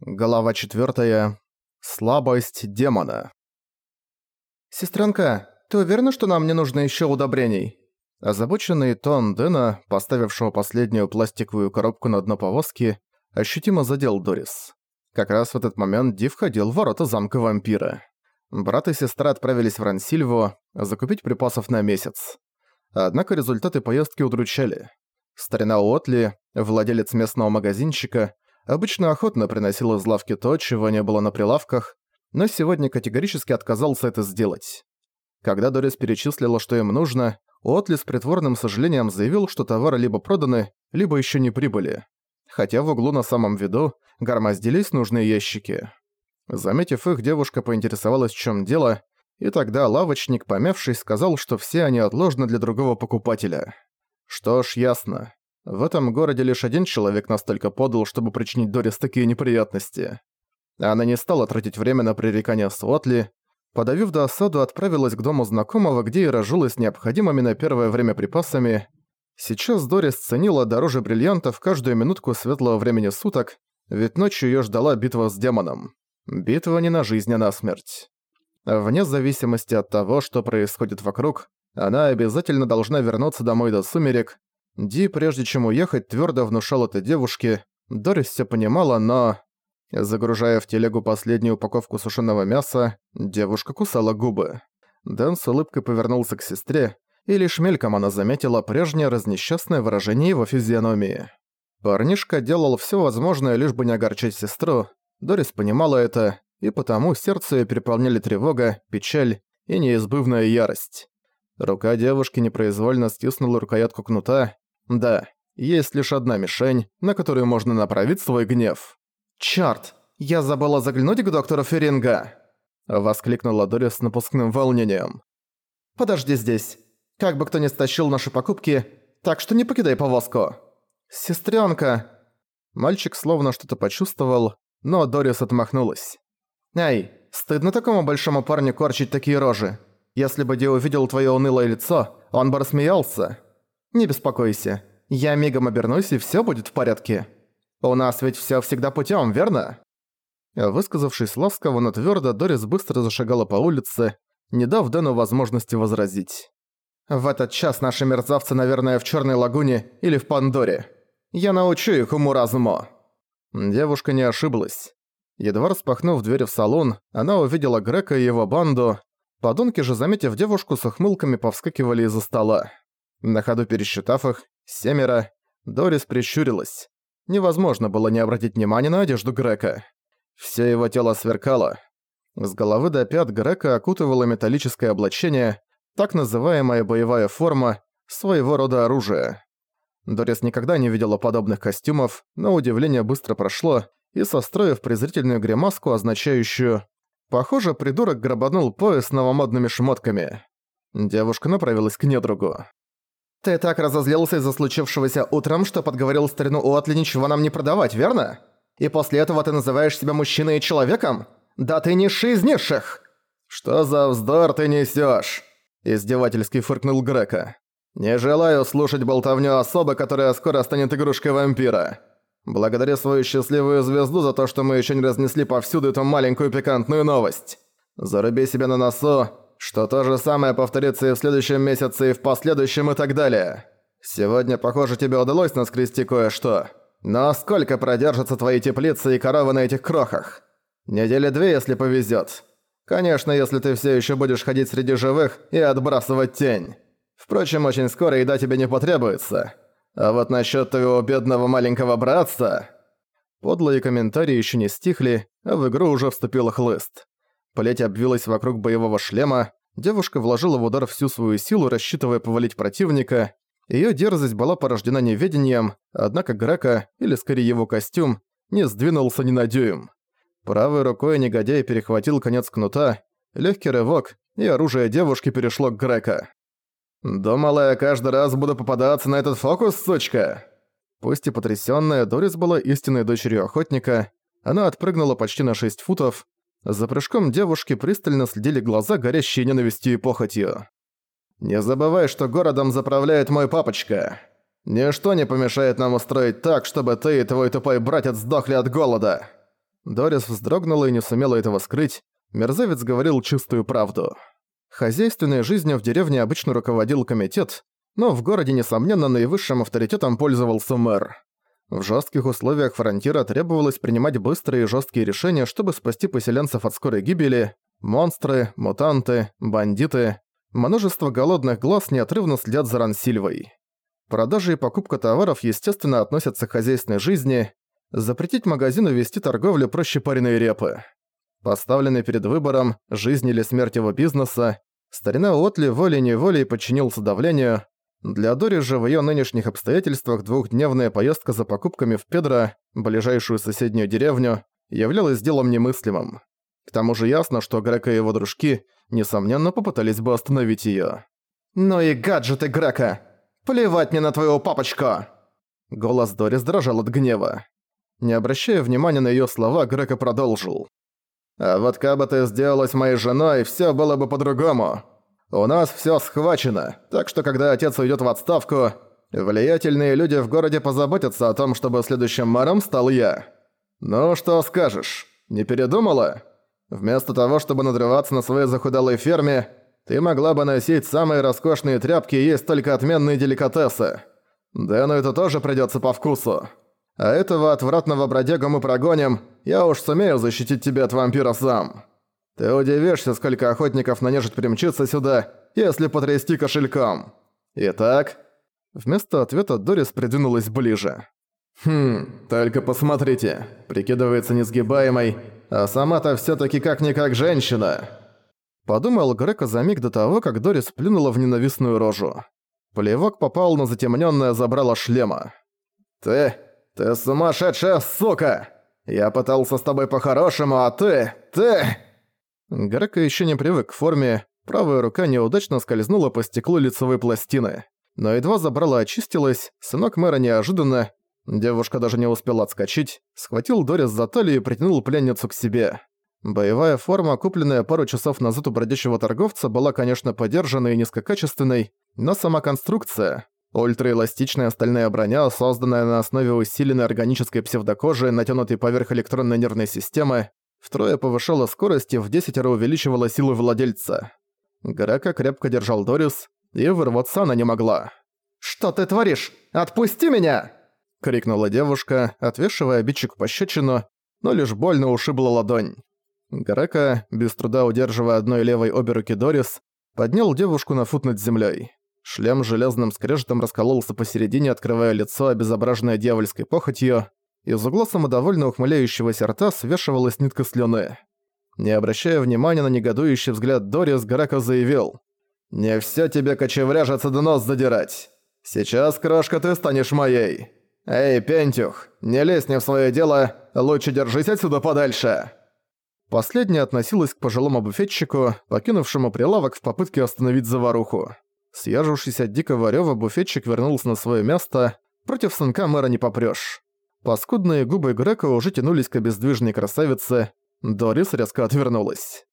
Глава 4. Слабость демона. «Сестренка, ты уверена, что нам не нужно еще удобрений?» Озабоченный тон Дэна, поставившего последнюю пластиковую коробку на дно повозки, ощутимо задел Дорис. Как раз в этот момент Ди входил в ворота замка вампира. Брат и сестра отправились в Рансильво закупить припасов на месяц. Однако результаты поездки удручали. Старина Уотли, владелец местного магазинчика, обычно охотно приносил из лавки то, чего не было на прилавках, но сегодня категорически отказался это сделать. Когда Дорис перечислила, что им нужно, Уотли с притворным сожалением заявил, что товары либо проданы, либо еще не прибыли. Хотя в углу на самом виду громоздились нужные ящики. Заметив их, девушка поинтересовалась, в чем дело, и тогда лавочник, помявшись, сказал, что все они отложены для другого покупателя. Что ж, ясно. В этом городе лишь один человек настолько подал, чтобы причинить Дорис такие неприятности. Она не стала тратить время на пререкания с Уотли, подавив досаду, отправилась к дому знакомого, где и разжилась необходимыми на первое время припасами. Сейчас Дорис ценила дороже бриллиантов каждую минутку светлого времени суток, ведь ночью её ждала битва с демоном. Битва не на жизнь, а на смерть. Вне зависимости от того, что происходит вокруг, она обязательно должна вернуться домой до сумерек. Ди, прежде чем уехать, твердо внушал это девушке. Дорис все понимала, но... Загружая в телегу последнюю упаковку сушеного мяса, девушка кусала губы. Дэн с улыбкой повернулся к сестре, и лишь мельком она заметила прежнее разнесчастное выражение его физиономии. Парнишка делал все возможное, лишь бы не огорчать сестру. Дорис понимала это, и потому сердце её переполняли тревога, печаль и неизбывная ярость. Рука девушки непроизвольно стиснула рукоятку кнута. Да, есть лишь одна мишень, на которую можно направить свой гнев. «Чёрт! Я забыла заглянуть к доктору Феринга!» Воскликнула Дорис с напускным волнением. «Подожди здесь. Как бы кто ни стащил наши покупки, так что не покидай повозку. Сестрёнка!» Мальчик словно что-то почувствовал, но Дорис отмахнулась. «Эй, стыдно такому большому парню корчить такие рожи. Если бы Ди увидел твое унылое лицо, он бы рассмеялся. Не беспокойся, я мигом обернусь и все будет в порядке. У нас ведь все всегда путем, верно?» Высказавшись ласково, но твердо, Дорис быстро зашагала по улице, не дав Дэну возможности возразить. «В этот час наши мерзавцы, наверное, в Черной лагуне или в Пандоре. Я научу их уму-разуму». Девушка не ошиблась. Едва распахнув дверь в салон, она увидела Грека и его банду, Подонки же, заметив девушку, с ухмылками повскакивали из-за стола. На ходу пересчитав их, семеро, Дорис прищурилась. Невозможно было не обратить внимания на одежду Грека. Все его тело сверкало. С головы до пят Грека окутывало металлическое облачение, так называемая боевая форма, своего рода оружие. Дорис никогда не видела подобных костюмов, но удивление быстро прошло, и состроив презрительную гримаску, означающую Похоже, придурок грабанул пояс новомодными шмотками. Девушка направилась к недругу. «Ты так разозлился из-за случившегося утром, что подговорил старину Уатли ничего нам не продавать, верно? И после этого ты называешь себя мужчиной и человеком? Да ты низший из низших!» «Что за вздор ты несёшь?» Издевательски фыркнул Грека. «Не желаю слушать болтовню особы, которая скоро станет игрушкой вампира. Благодарю свою счастливую звезду за то, что мы еще не разнесли повсюду эту маленькую пикантную новость. Заруби себе на носу, что то же самое повторится и в следующем месяце, и в последующем, и так далее. Сегодня, похоже, тебе удалось наскрести кое-что. Но сколько продержатся твои теплицы и коровы на этих крохах? Недели две, если повезет. Конечно, если ты все еще будешь ходить среди живых и отбрасывать тень. Впрочем, очень скоро еда тебе не потребуется. А вот насчет твоего бедного маленького братца...» Подлые комментарии еще не стихли, а в игру уже вступил хлыст. Плеть обвилась вокруг боевого шлема, девушка вложила в удар всю свою силу, рассчитывая повалить противника. Ее дерзость была порождена неведением, однако Грека, или скорее его костюм, не сдвинулся ни на дюйм. Правой рукой негодяй перехватил конец кнута, легкий рывок, и оружие девушки перешло к Грека. «Думала, я каждый раз буду попадаться на этот фокус, сучка!» Пусть и потрясённая, Дорис была истинной дочерью охотника. Она отпрыгнула почти на 6 футов. За прыжком девушки пристально следили глаза, горящие ненавистью и похотью. «Не забывай, что городом заправляет мой папочка. Ничто не помешает нам устроить так, чтобы ты и твой тупой братец сдохли от голода. Дорис вздрогнула и не сумела этого скрыть. Мерзавец говорил чистую правду. Хозяйственной жизнью в деревне обычно руководил комитет, но в городе, несомненно, наивысшим авторитетом пользовался мэр. В жестких условиях фронтира требовалось принимать быстрые и жесткие решения, чтобы спасти поселенцев от скорой гибели. Монстры, мутанты, бандиты, множество голодных глаз неотрывно следят за Рансильвой. Продажа и покупка товаров, естественно, относятся к хозяйственной жизни. Запретить магазину вести торговлю проще пареной репы. Поставленный перед выбором, жизнь или смерть его бизнеса, старина Отли волей-неволей подчинился давлению, для Дори же в её нынешних обстоятельствах двухдневная поездка за покупками в Педро, ближайшую соседнюю деревню, являлась делом немыслимым. К тому же ясно, что Грека и его дружки, несомненно, попытались бы остановить её. «Ну и гаджеты Грека! Плевать мне на твоего папочку!» Голос Дорис дрожал от гнева. Не обращая внимания на её слова, Грека продолжил. «А вот как бы ты сделалась моей женой, всё было бы по-другому. У нас всё схвачено, так что когда отец уйдёт в отставку, влиятельные люди в городе позаботятся о том, чтобы следующим мэром стал я. Ну что скажешь, не передумала? Вместо того, чтобы надрываться на своей захудалой ферме, ты могла бы носить самые роскошные тряпки и есть только отменные деликатесы. Дэну это тоже придётся по вкусу. А этого отвратного бродягу мы прогоним, я уж сумею защитить тебя от вампира сам». Ты удивишься, сколько охотников на нежить примчится сюда, если потрясти кошельком. Итак...» Вместо ответа Дорис придвинулась ближе. «Хм, только посмотрите, прикидывается несгибаемой, а сама-то всё-таки как-никак женщина!» Подумал Грека за миг до того, как Дорис плюнула в ненавистную рожу. Плевок попал на затемнённое забрало шлема. «Ты... ты сумасшедшая сука! Я пытался с тобой по-хорошему, а ты... ты...» Грека еще не привык к форме, правая рука неудачно скользнула по стеклу лицевой пластины. Но едва забрала очистилась, сынок мэра неожиданно, девушка даже не успела отскочить, схватил Дорис за талию и притянул пленницу к себе. Боевая форма, купленная пару часов назад у бродячего торговца, была, конечно, подержанной и низкокачественной, но сама конструкция, ультраэластичная стальная броня, созданная на основе усиленной органической псевдокожи, натянутой поверх электронной нервной системы, втрое повышала скорость и в десятеро увеличивала силы владельца. Грека крепко держал Дорис, и вырваться она не могла. «Что ты творишь? Отпусти меня!» — крикнула девушка, отвешивая обидчику пощечину, но лишь больно ушибла ладонь. Грека, без труда удерживая одной левой обе руки Дорис, поднял девушку на фут над землей. Шлем железным скрежетом раскололся посередине, открывая лицо, обезображенное дьявольской похотью. Из угла самодовольно ухмыляющегося рта свешивалась нитка слюны. Не обращая внимания на негодующий взгляд Дорис, Гарака заявил. «Не всё тебе кочевряжется да нос задирать. Сейчас, крошка, ты станешь моей. Эй, Пентюх, не лезь не в своё дело, лучше держись отсюда подальше». Последняя относилась к пожилому буфетчику, покинувшему прилавок в попытке остановить заваруху. Съежившись от дикого рёва, буфетчик вернулся на своё место. Против сынка мэра не попрёшь. Паскудные губы Грека уже тянулись к обездвиженной красавице. Дорис резко отвернулась.